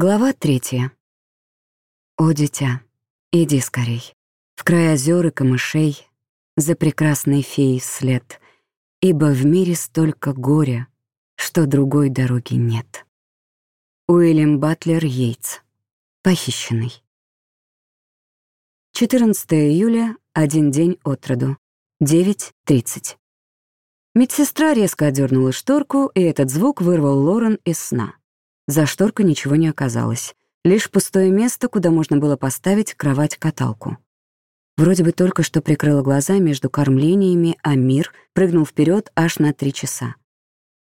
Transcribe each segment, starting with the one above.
Глава третья. О, дитя, иди скорей, в край озер и камышей, за прекрасной феей вслед, ибо в мире столько горя, что другой дороги нет. Уильям Батлер Йейтс. Похищенный. 14 июля, один день от роду, 9.30. Медсестра резко одернула шторку, и этот звук вырвал Лорен из сна. За шторкой ничего не оказалось. Лишь пустое место, куда можно было поставить кровать-каталку. Вроде бы только что прикрыла глаза между кормлениями, а мир прыгнул вперед аж на три часа.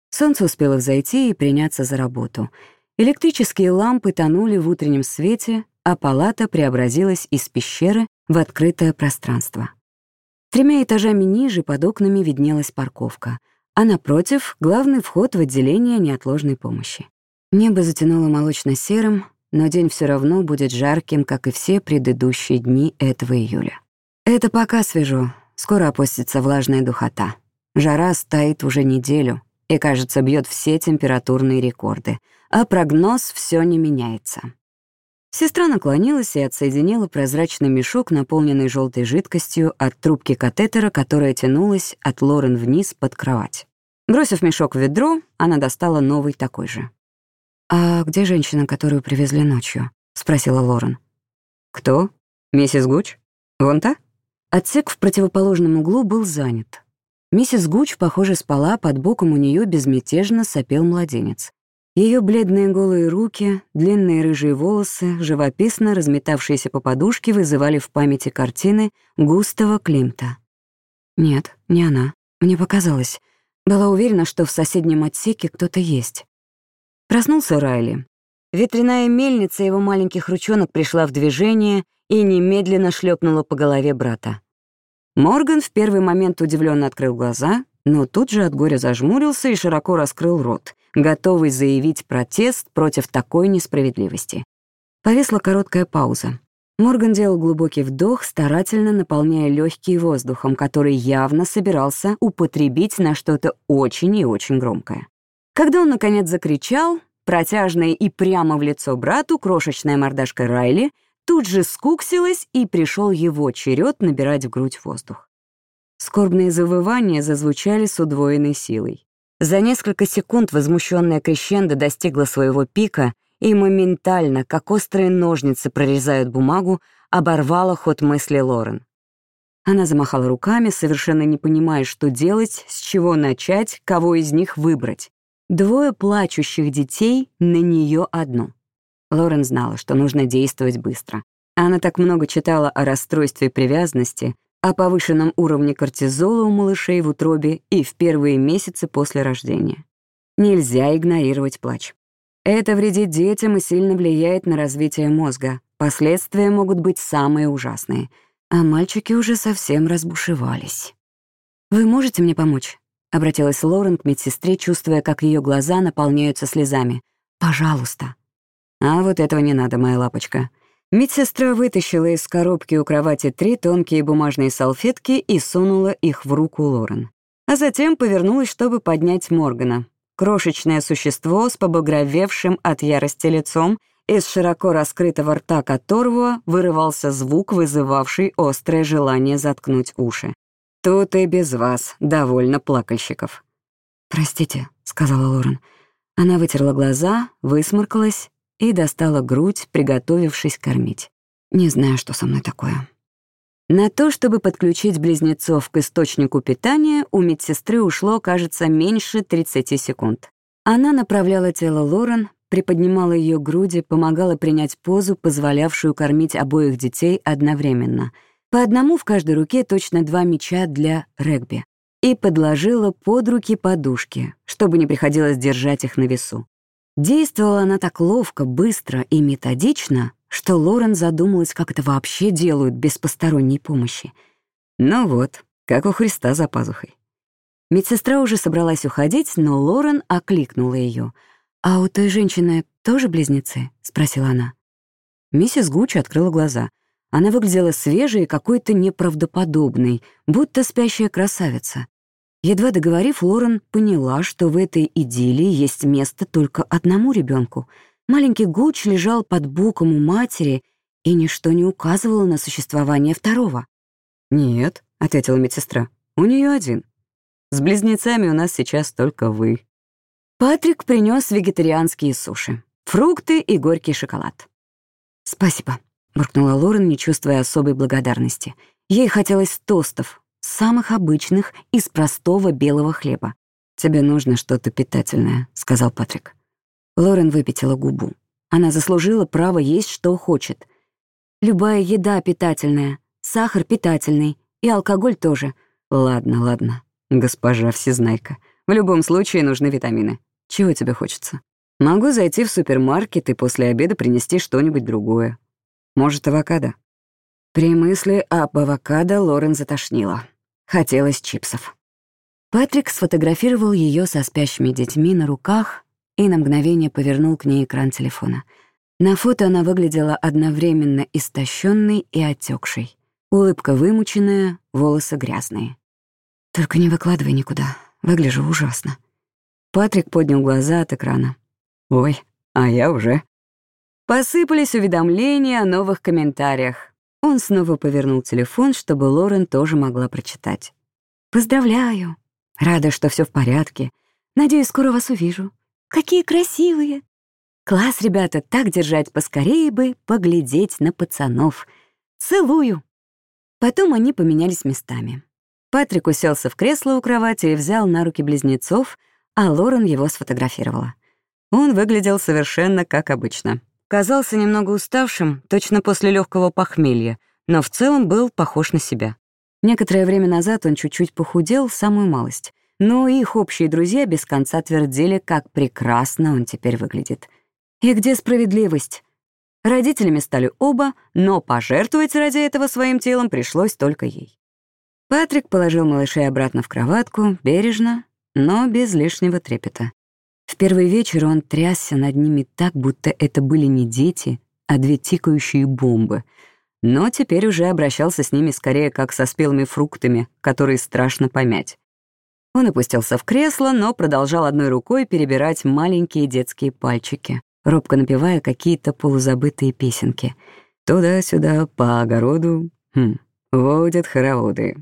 Солнце успело взойти и приняться за работу. Электрические лампы тонули в утреннем свете, а палата преобразилась из пещеры в открытое пространство. Тремя этажами ниже под окнами виднелась парковка, а напротив — главный вход в отделение неотложной помощи. Небо затянуло молочно-серым, но день все равно будет жарким, как и все предыдущие дни этого июля. Это пока свежо, скоро опустится влажная духота. Жара стоит уже неделю и, кажется, бьет все температурные рекорды, а прогноз все не меняется. Сестра наклонилась и отсоединила прозрачный мешок, наполненный желтой жидкостью от трубки катетера, которая тянулась от Лорен вниз под кровать. Бросив мешок в ведро, она достала новый такой же. «А где женщина, которую привезли ночью?» — спросила Лорен. «Кто? Миссис Гуч? Вон та?» Отсек в противоположном углу был занят. Миссис Гуч, похоже, спала, под боком у нее безмятежно сопел младенец. Ее бледные голые руки, длинные рыжие волосы, живописно разметавшиеся по подушке, вызывали в памяти картины Густава Климта. Нет, не она. Мне показалось. Была уверена, что в соседнем отсеке кто-то есть. Проснулся Райли. Ветряная мельница его маленьких ручонок пришла в движение и немедленно шлепнула по голове брата. Морган в первый момент удивленно открыл глаза, но тут же от горя зажмурился и широко раскрыл рот, готовый заявить протест против такой несправедливости. Повесла короткая пауза. Морган делал глубокий вдох, старательно наполняя легкие воздухом, который явно собирался употребить на что-то очень и очень громкое. Когда он, наконец, закричал, протяжная и прямо в лицо брату, крошечная мордашка Райли тут же скуксилась, и пришел его черед набирать в грудь воздух. Скорбные завывания зазвучали с удвоенной силой. За несколько секунд возмущенная крещендо достигла своего пика и моментально, как острые ножницы прорезают бумагу, оборвала ход мысли Лорен. Она замахала руками, совершенно не понимая, что делать, с чего начать, кого из них выбрать. Двое плачущих детей на нее одну. Лорен знала, что нужно действовать быстро. Она так много читала о расстройстве привязанности, о повышенном уровне кортизола у малышей в утробе и в первые месяцы после рождения. Нельзя игнорировать плач. Это вредит детям и сильно влияет на развитие мозга. Последствия могут быть самые ужасные. А мальчики уже совсем разбушевались. «Вы можете мне помочь?» Обратилась Лорен к медсестре, чувствуя, как ее глаза наполняются слезами. «Пожалуйста». «А вот этого не надо, моя лапочка». Медсестра вытащила из коробки у кровати три тонкие бумажные салфетки и сунула их в руку Лорен. А затем повернулась, чтобы поднять Моргана. Крошечное существо с побагровевшим от ярости лицом, из широко раскрытого рта которого вырывался звук, вызывавший острое желание заткнуть уши. Тут и без вас довольно плакальщиков». «Простите», — сказала Лорен. Она вытерла глаза, высморкалась и достала грудь, приготовившись кормить. «Не знаю, что со мной такое». На то, чтобы подключить близнецов к источнику питания, у медсестры ушло, кажется, меньше 30 секунд. Она направляла тело Лорен, приподнимала ее груди, помогала принять позу, позволявшую кормить обоих детей одновременно — по одному в каждой руке точно два мяча для регби, и подложила под руки подушки, чтобы не приходилось держать их на весу. Действовала она так ловко, быстро и методично, что Лорен задумалась, как это вообще делают без посторонней помощи. Ну вот, как у Христа за пазухой. Медсестра уже собралась уходить, но Лорен окликнула ее. «А у той женщины тоже близнецы?» — спросила она. Миссис Гуч открыла глаза — она выглядела свежей и какой-то неправдоподобной, будто спящая красавица. Едва договорив, Лорен поняла, что в этой идиллии есть место только одному ребенку. Маленький Гуч лежал под боком у матери, и ничто не указывало на существование второго. «Нет», — ответила медсестра, — «у нее один. С близнецами у нас сейчас только вы». Патрик принес вегетарианские суши, фрукты и горький шоколад. «Спасибо», — буркнула Лорен, не чувствуя особой благодарности. Ей хотелось тостов, самых обычных, из простого белого хлеба. «Тебе нужно что-то питательное», — сказал Патрик. Лорен выпятила губу. Она заслужила право есть, что хочет. Любая еда питательная, сахар питательный, и алкоголь тоже. Ладно, ладно, госпожа Всезнайка. В любом случае нужны витамины. Чего тебе хочется? Могу зайти в супермаркет и после обеда принести что-нибудь другое. Может, авокадо? При мысли об авокадо Лорен затошнила. Хотелось чипсов. Патрик сфотографировал ее со спящими детьми на руках и на мгновение повернул к ней экран телефона. На фото она выглядела одновременно истощенной и отекшей. Улыбка вымученная, волосы грязные. «Только не выкладывай никуда, выгляжу ужасно». Патрик поднял глаза от экрана. «Ой, а я уже». Посыпались уведомления о новых комментариях. Он снова повернул телефон, чтобы Лорен тоже могла прочитать. «Поздравляю. Рада, что все в порядке. Надеюсь, скоро вас увижу. Какие красивые! Класс, ребята, так держать поскорее бы, поглядеть на пацанов. Целую!» Потом они поменялись местами. Патрик уселся в кресло у кровати и взял на руки близнецов, а Лорен его сфотографировала. Он выглядел совершенно как обычно. Казался немного уставшим, точно после легкого похмелья, но в целом был похож на себя. Некоторое время назад он чуть-чуть похудел, самую малость. Но их общие друзья без конца твердили, как прекрасно он теперь выглядит. И где справедливость? Родителями стали оба, но пожертвовать ради этого своим телом пришлось только ей. Патрик положил малышей обратно в кроватку, бережно, но без лишнего трепета. В первый вечер он трясся над ними так, будто это были не дети, а две тикающие бомбы. Но теперь уже обращался с ними скорее как со спелыми фруктами, которые страшно помять. Он опустился в кресло, но продолжал одной рукой перебирать маленькие детские пальчики, робко напевая какие-то полузабытые песенки. Туда-сюда по огороду хм, водят хороводы.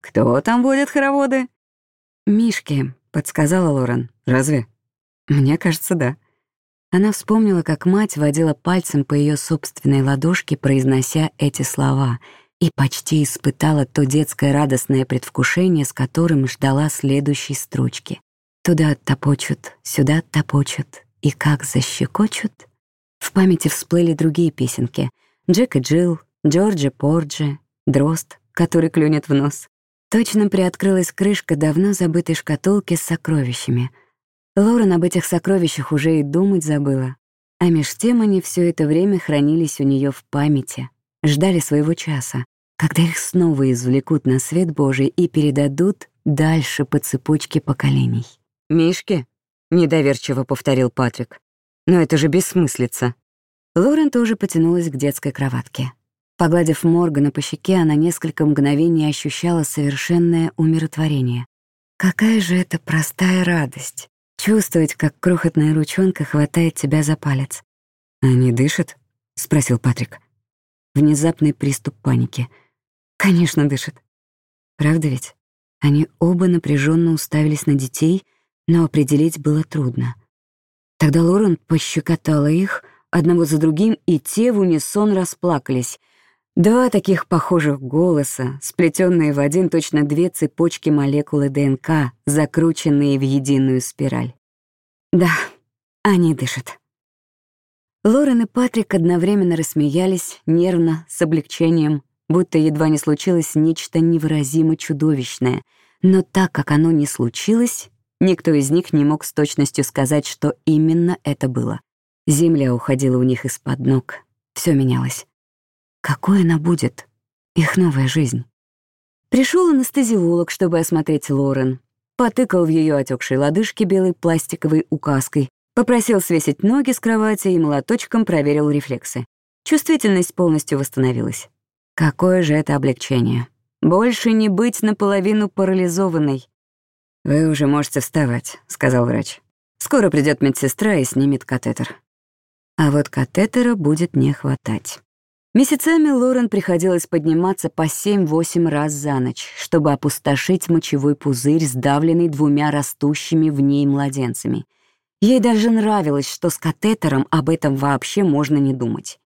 Кто там водит хороводы? «Мишки», — подсказала Лорен. «Разве?» Мне кажется, да. Она вспомнила, как мать водила пальцем по ее собственной ладошке, произнося эти слова, и почти испытала то детское радостное предвкушение, с которым ждала следующей строчки. Туда топочут, сюда топочут, и как защекочут. В памяти всплыли другие песенки. Джек и Джилл, Джорджи Порджи, Дрозд, который клюнет в нос. Точно приоткрылась крышка давно забытой шкатулки с сокровищами — Лорен об этих сокровищах уже и думать забыла. А меж тем они все это время хранились у нее в памяти, ждали своего часа, когда их снова извлекут на свет Божий и передадут дальше по цепочке поколений. «Мишки?» — недоверчиво повторил Патрик. «Но это же бессмыслица». Лорен тоже потянулась к детской кроватке. Погладив Моргана по щеке, она несколько мгновений ощущала совершенное умиротворение. Какая же это простая радость Чувствовать, как крохотная ручонка хватает тебя за палец. «Они дышат?» — спросил Патрик. Внезапный приступ паники. «Конечно, дышат. Правда ведь?» Они оба напряженно уставились на детей, но определить было трудно. Тогда Лорен пощекотала их, одного за другим, и те в унисон расплакались. Два таких похожих голоса, сплетенные в один точно две цепочки молекулы ДНК, закрученные в единую спираль. Да, они дышат. Лорен и Патрик одновременно рассмеялись, нервно, с облегчением, будто едва не случилось нечто невыразимо чудовищное. Но так как оно не случилось, никто из них не мог с точностью сказать, что именно это было. Земля уходила у них из-под ног, все менялось. Какой она будет? Их новая жизнь. Пришел анестезиолог, чтобы осмотреть Лорен. Потыкал в ее отекшей лодыжке белой пластиковой указкой, попросил свесить ноги с кровати и молоточком проверил рефлексы. Чувствительность полностью восстановилась. Какое же это облегчение. Больше не быть наполовину парализованной. «Вы уже можете вставать», — сказал врач. «Скоро придет медсестра и снимет катетер». А вот катетера будет не хватать. Месяцами Лорен приходилось подниматься по 7-8 раз за ночь, чтобы опустошить мочевой пузырь, сдавленный двумя растущими в ней младенцами. Ей даже нравилось, что с катетером об этом вообще можно не думать.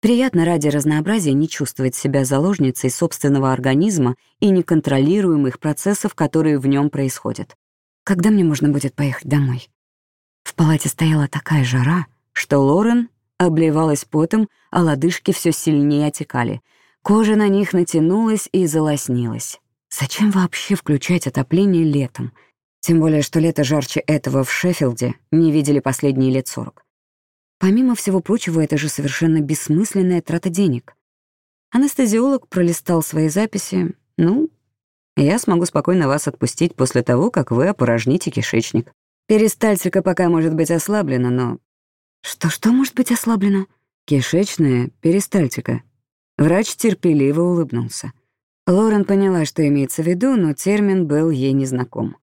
Приятно ради разнообразия не чувствовать себя заложницей собственного организма и неконтролируемых процессов, которые в нем происходят. Когда мне можно будет поехать домой? В палате стояла такая жара, что Лорен обливалась потом, а лодыжки все сильнее отекали. Кожа на них натянулась и залоснилась. Зачем вообще включать отопление летом? Тем более, что лето жарче этого в Шеффилде не видели последние лет сорок. Помимо всего прочего, это же совершенно бессмысленная трата денег. Анестезиолог пролистал свои записи. «Ну, я смогу спокойно вас отпустить после того, как вы опорожните кишечник. Перистальтика пока может быть ослаблена, но...» «Что-что может быть ослаблено?» «Кишечная перистальтика». Врач терпеливо улыбнулся. Лорен поняла, что имеется в виду, но термин был ей незнаком.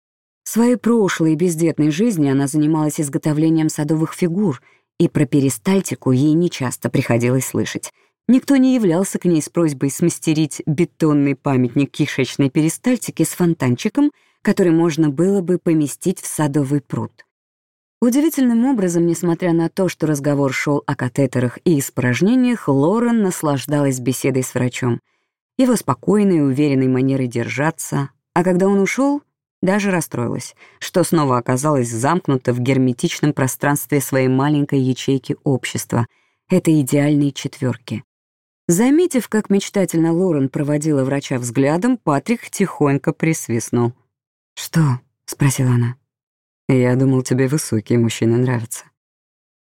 В своей прошлой бездетной жизни она занималась изготовлением садовых фигур — и про перистальтику ей нечасто приходилось слышать. Никто не являлся к ней с просьбой смастерить бетонный памятник кишечной перистальтики с фонтанчиком, который можно было бы поместить в садовый пруд. Удивительным образом, несмотря на то, что разговор шел о катетерах и испражнениях, Лорен наслаждалась беседой с врачом, его спокойной уверенной манерой держаться, а когда он ушел, даже расстроилась, что снова оказалась замкнута в герметичном пространстве своей маленькой ячейки общества, этой идеальной четверки. Заметив, как мечтательно Лорен проводила врача взглядом, Патрик тихонько присвистнул. «Что?» — спросила она. «Я думал, тебе высокие мужчины нравятся».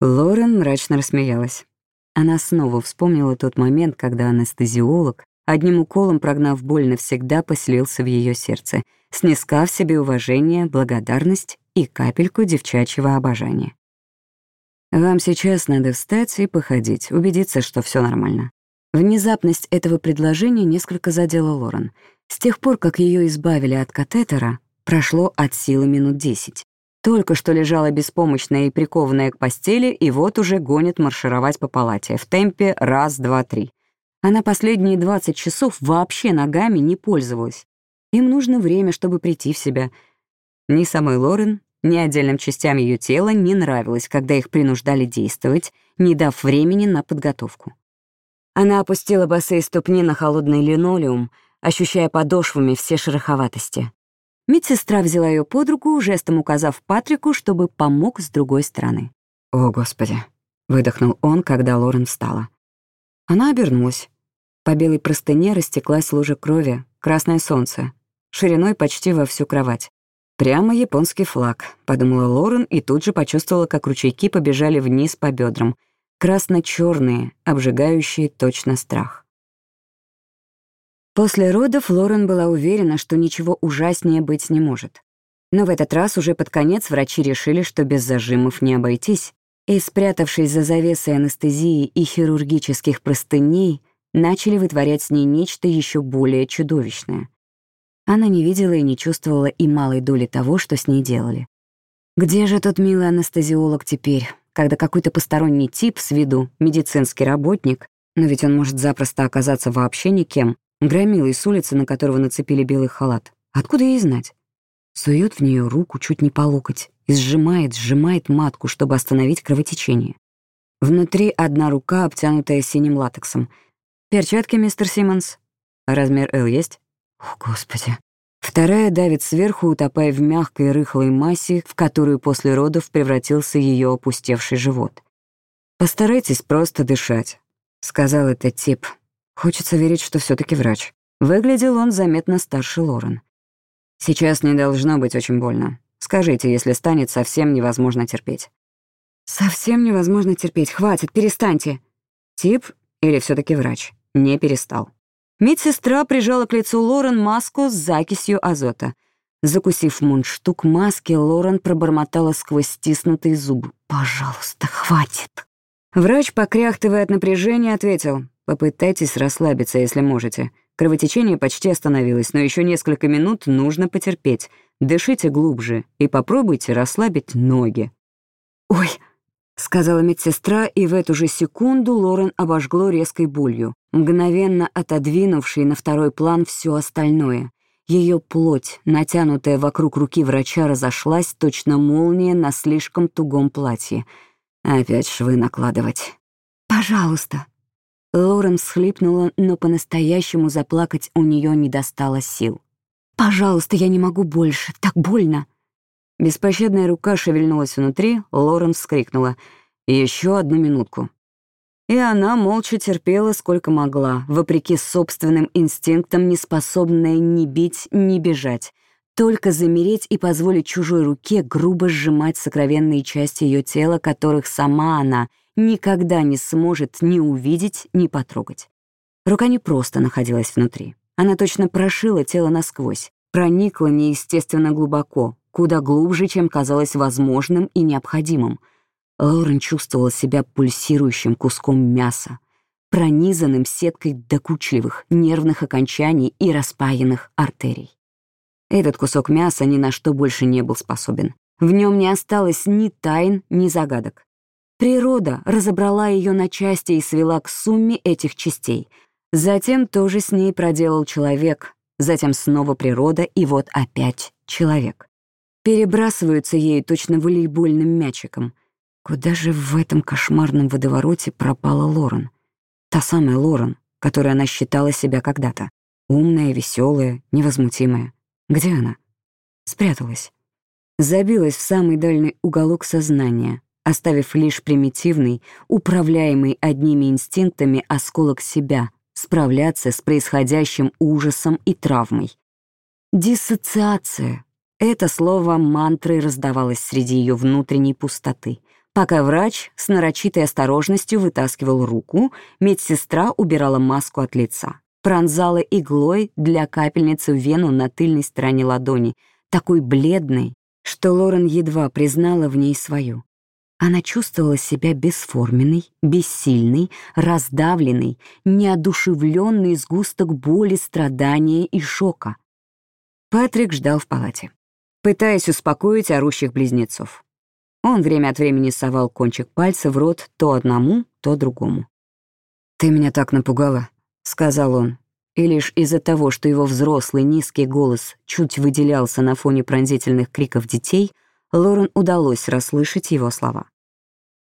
Лорен мрачно рассмеялась. Она снова вспомнила тот момент, когда анестезиолог, одним уколом прогнав боль навсегда, поселился в ее сердце — снискав себе уважение, благодарность и капельку девчачьего обожания. «Вам сейчас надо встать и походить, убедиться, что все нормально». Внезапность этого предложения несколько задела Лорен. С тех пор, как ее избавили от катетера, прошло от силы минут десять. Только что лежала беспомощная и прикованная к постели, и вот уже гонит маршировать по палате в темпе раз, два, три. Она последние 20 часов вообще ногами не пользовалась. Им нужно время, чтобы прийти в себя. Ни самой Лорен, ни отдельным частям ее тела не нравилось, когда их принуждали действовать, не дав времени на подготовку. Она опустила босые ступни на холодный линолеум, ощущая подошвами все шероховатости. Медсестра взяла ее под руку, жестом указав Патрику, чтобы помог с другой стороны. «О, Господи!» — выдохнул он, когда Лорен встала. Она обернулась. По белой простыне растеклась лужа крови, красное солнце, шириной почти во всю кровать. «Прямо японский флаг», — подумала Лорен и тут же почувствовала, как ручейки побежали вниз по бедрам, красно черные обжигающие точно страх. После родов Лорен была уверена, что ничего ужаснее быть не может. Но в этот раз уже под конец врачи решили, что без зажимов не обойтись, и, спрятавшись за завесой анестезии и хирургических простыней, начали вытворять с ней нечто еще более чудовищное — она не видела и не чувствовала и малой доли того, что с ней делали. Где же тот милый анестезиолог теперь, когда какой-то посторонний тип с виду медицинский работник, но ведь он может запросто оказаться вообще никем, громилой с улицы, на которого нацепили белый халат. Откуда ей знать? Сует в нее руку чуть не по локоть и сжимает, сжимает матку, чтобы остановить кровотечение. Внутри одна рука, обтянутая синим латексом. «Перчатки, мистер Симмонс?» «Размер Л есть?» О, Господи. Вторая давит сверху, утопая в мягкой рыхлой массе, в которую после родов превратился ее опустевший живот. «Постарайтесь просто дышать», — сказал этот тип. Хочется верить, что все таки врач. Выглядел он заметно старше Лорен. «Сейчас не должно быть очень больно. Скажите, если станет совсем невозможно терпеть». «Совсем невозможно терпеть. Хватит, перестаньте». Тип или все таки врач? Не перестал. Медсестра прижала к лицу Лорен маску с закисью азота. Закусив мундштук маски, Лорен пробормотала сквозь стиснутые зубы. «Пожалуйста, хватит!» Врач, покряхтывая от напряжения, ответил. «Попытайтесь расслабиться, если можете. Кровотечение почти остановилось, но еще несколько минут нужно потерпеть. Дышите глубже и попробуйте расслабить ноги». «Ой!» сказала медсестра, и в эту же секунду Лорен обожгло резкой болью, мгновенно отодвинувшей на второй план все остальное. Ее плоть, натянутая вокруг руки врача, разошлась, точно молния на слишком тугом платье. Опять швы накладывать. «Пожалуйста». Лорен всхлипнула, но по-настоящему заплакать у нее не достало сил. «Пожалуйста, я не могу больше, так больно». Беспощадная рука шевельнулась внутри, Лорен вскрикнула. «Еще одну минутку». И она молча терпела, сколько могла, вопреки собственным инстинктам, не способная ни бить, ни бежать, только замереть и позволить чужой руке грубо сжимать сокровенные части ее тела, которых сама она никогда не сможет ни увидеть, ни потрогать. Рука не просто находилась внутри. Она точно прошила тело насквозь, проникла неестественно глубоко, куда глубже, чем казалось возможным и необходимым. Лорен чувствовала себя пульсирующим куском мяса, пронизанным сеткой докучливых нервных окончаний и распаянных артерий. Этот кусок мяса ни на что больше не был способен. В нем не осталось ни тайн, ни загадок. Природа разобрала ее на части и свела к сумме этих частей. Затем тоже с ней проделал человек, затем снова природа, и вот опять человек перебрасываются ей точно волейбольным мячиком. Куда же в этом кошмарном водовороте пропала Лорен? Та самая Лорен, которой она считала себя когда-то. Умная, веселая, невозмутимая. Где она? Спряталась. Забилась в самый дальний уголок сознания, оставив лишь примитивный, управляемый одними инстинктами осколок себя, справляться с происходящим ужасом и травмой. Диссоциация это слово мантрой раздавалось среди ее внутренней пустоты. Пока врач с нарочитой осторожностью вытаскивал руку, медсестра убирала маску от лица, пронзала иглой для капельницы вену на тыльной стороне ладони, такой бледной, что Лорен едва признала в ней свою. Она чувствовала себя бесформенной, бессильной, раздавленной, неодушевленной сгусток боли, страдания и шока. Патрик ждал в палате пытаясь успокоить орущих близнецов. Он время от времени совал кончик пальца в рот то одному, то другому. «Ты меня так напугала», — сказал он. И лишь из-за того, что его взрослый низкий голос чуть выделялся на фоне пронзительных криков детей, Лорен удалось расслышать его слова.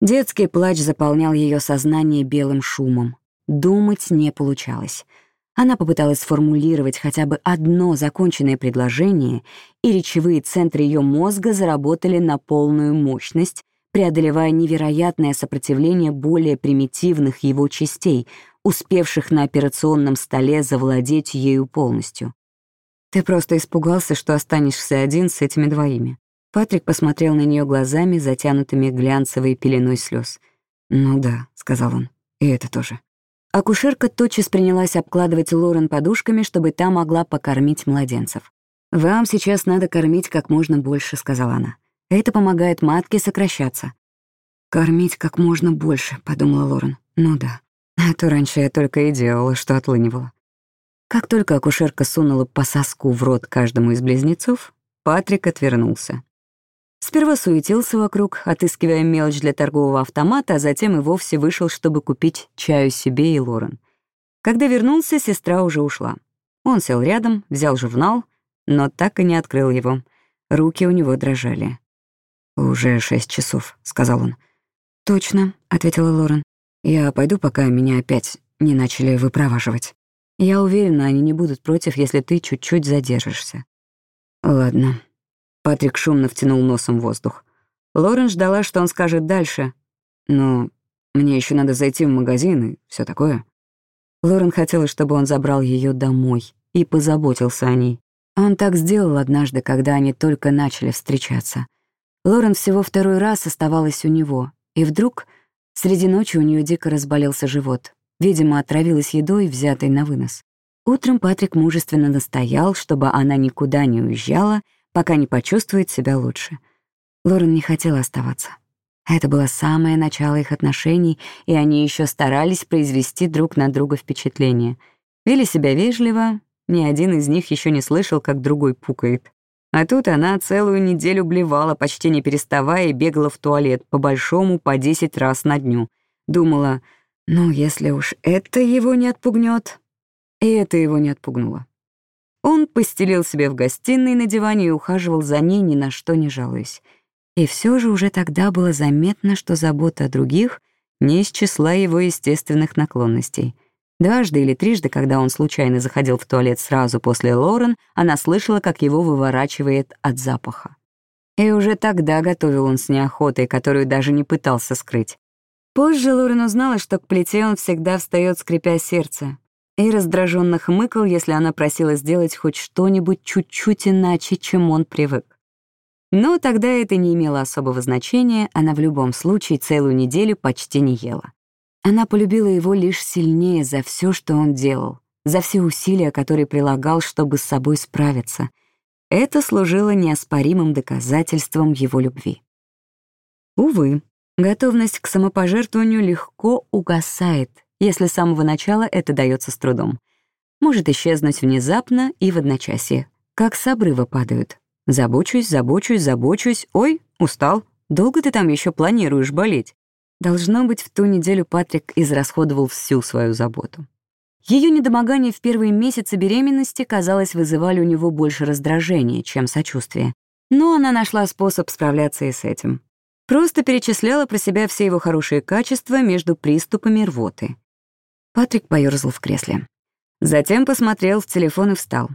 Детский плач заполнял ее сознание белым шумом. Думать не получалось — она попыталась сформулировать хотя бы одно законченное предложение, и речевые центры ее мозга заработали на полную мощность, преодолевая невероятное сопротивление более примитивных его частей, успевших на операционном столе завладеть ею полностью. «Ты просто испугался, что останешься один с этими двоими». Патрик посмотрел на нее глазами, затянутыми глянцевой пеленой слез. «Ну да», — сказал он, — «и это тоже». Акушерка тотчас принялась обкладывать Лорен подушками, чтобы та могла покормить младенцев. «Вам сейчас надо кормить как можно больше», — сказала она. «Это помогает матке сокращаться». «Кормить как можно больше», — подумала Лорен. «Ну да. А то раньше я только и делала, что отлынивала». Как только акушерка сунула по соску в рот каждому из близнецов, Патрик отвернулся. Сперва суетился вокруг, отыскивая мелочь для торгового автомата, а затем и вовсе вышел, чтобы купить чаю себе и Лорен. Когда вернулся, сестра уже ушла. Он сел рядом, взял журнал, но так и не открыл его. Руки у него дрожали. «Уже шесть часов», — сказал он. «Точно», — ответила Лорен. «Я пойду, пока меня опять не начали выпроваживать. Я уверена, они не будут против, если ты чуть-чуть задержишься». «Ладно», Патрик шумно втянул носом воздух. Лорен ждала, что он скажет дальше. «Но мне еще надо зайти в магазин и все такое». Лорен хотела, чтобы он забрал ее домой и позаботился о ней. Он так сделал однажды, когда они только начали встречаться. Лорен всего второй раз оставалась у него, и вдруг среди ночи у нее дико разболелся живот. Видимо, отравилась едой, взятой на вынос. Утром Патрик мужественно настоял, чтобы она никуда не уезжала, пока не почувствует себя лучше. Лорен не хотела оставаться. Это было самое начало их отношений, и они еще старались произвести друг на друга впечатление. Вели себя вежливо, ни один из них еще не слышал, как другой пукает. А тут она целую неделю блевала, почти не переставая, и бегала в туалет, по-большому, по десять раз на дню. Думала, ну, если уж это его не отпугнет, и это его не отпугнуло. Он постелил себе в гостиной на диване и ухаживал за ней, ни на что не жалуясь. И все же уже тогда было заметно, что забота о других не из числа его естественных наклонностей. Дважды или трижды, когда он случайно заходил в туалет сразу после Лорен, она слышала, как его выворачивает от запаха. И уже тогда готовил он с неохотой, которую даже не пытался скрыть. Позже Лорен узнала, что к плите он всегда встает, скрипя сердце, и раздраженно хмыкал, если она просила сделать хоть что-нибудь чуть-чуть иначе, чем он привык. Но тогда это не имело особого значения, она в любом случае целую неделю почти не ела. Она полюбила его лишь сильнее за все, что он делал, за все усилия, которые прилагал, чтобы с собой справиться. Это служило неоспоримым доказательством его любви. Увы, готовность к самопожертвованию легко угасает, если с самого начала это дается с трудом. Может исчезнуть внезапно и в одночасье, как с обрыва падают. Забочусь, забочусь, забочусь. Ой, устал. Долго ты там еще планируешь болеть? Должно быть, в ту неделю Патрик израсходовал всю свою заботу. Ее недомогание в первые месяцы беременности, казалось, вызывали у него больше раздражения, чем сочувствия. Но она нашла способ справляться и с этим. Просто перечисляла про себя все его хорошие качества между приступами рвоты. Патрик поёрзал в кресле. Затем посмотрел в телефон и встал.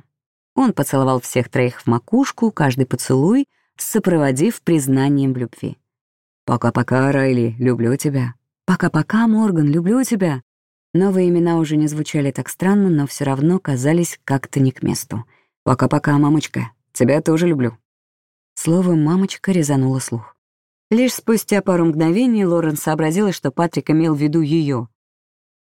Он поцеловал всех троих в макушку, каждый поцелуй, сопроводив признанием любви. «Пока-пока, Райли, люблю тебя». «Пока-пока, Морган, люблю тебя». Новые имена уже не звучали так странно, но все равно казались как-то не к месту. «Пока-пока, мамочка, тебя тоже люблю». Слово «мамочка» резануло слух. Лишь спустя пару мгновений Лорен сообразила, что Патрик имел в виду ее.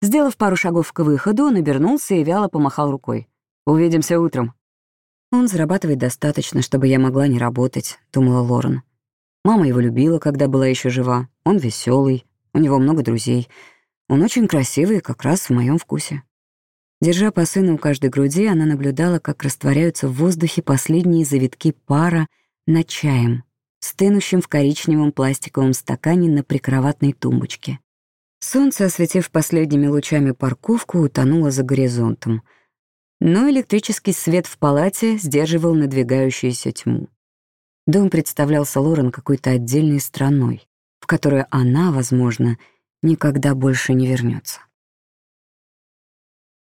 Сделав пару шагов к выходу, он обернулся и вяло помахал рукой. «Увидимся утром». «Он зарабатывает достаточно, чтобы я могла не работать», — думала Лорен. Мама его любила, когда была еще жива. Он веселый, у него много друзей. Он очень красивый, как раз в моем вкусе. Держа по сыну у каждой груди, она наблюдала, как растворяются в воздухе последние завитки пара над чаем, стынущим в коричневом пластиковом стакане на прикроватной тумбочке. Солнце, осветив последними лучами парковку, утонуло за горизонтом. Но электрический свет в палате сдерживал надвигающуюся тьму. Дом представлялся Лорен какой-то отдельной страной, в которую она, возможно, никогда больше не вернется.